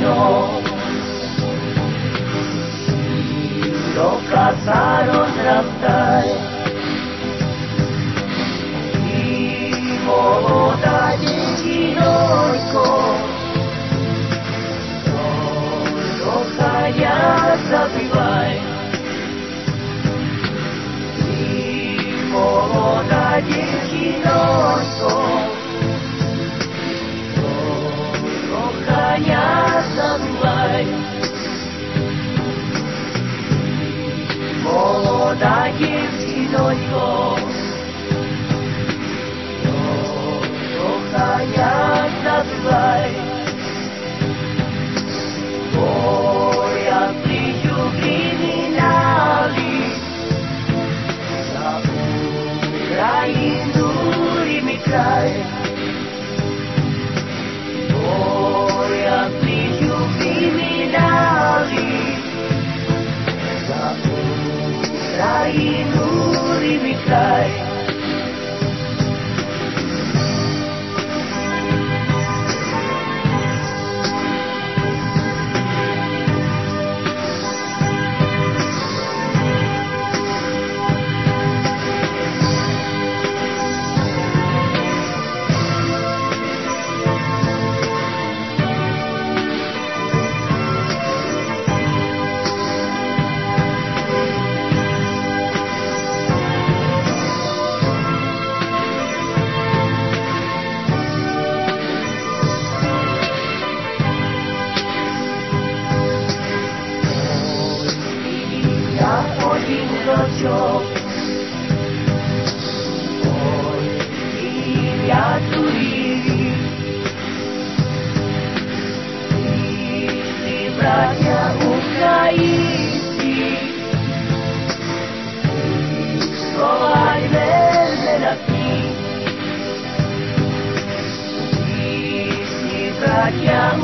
Señor. Lo cazaron raptar y Bogotá heroico. Solo callas a vivir. Y Bogotá heroico. Ay, nuri bitlay δυο Όλοι η ίδια του ήδη Στη βράδια Ουκραΐτη Στο Αϊβέλ αυτή βράδια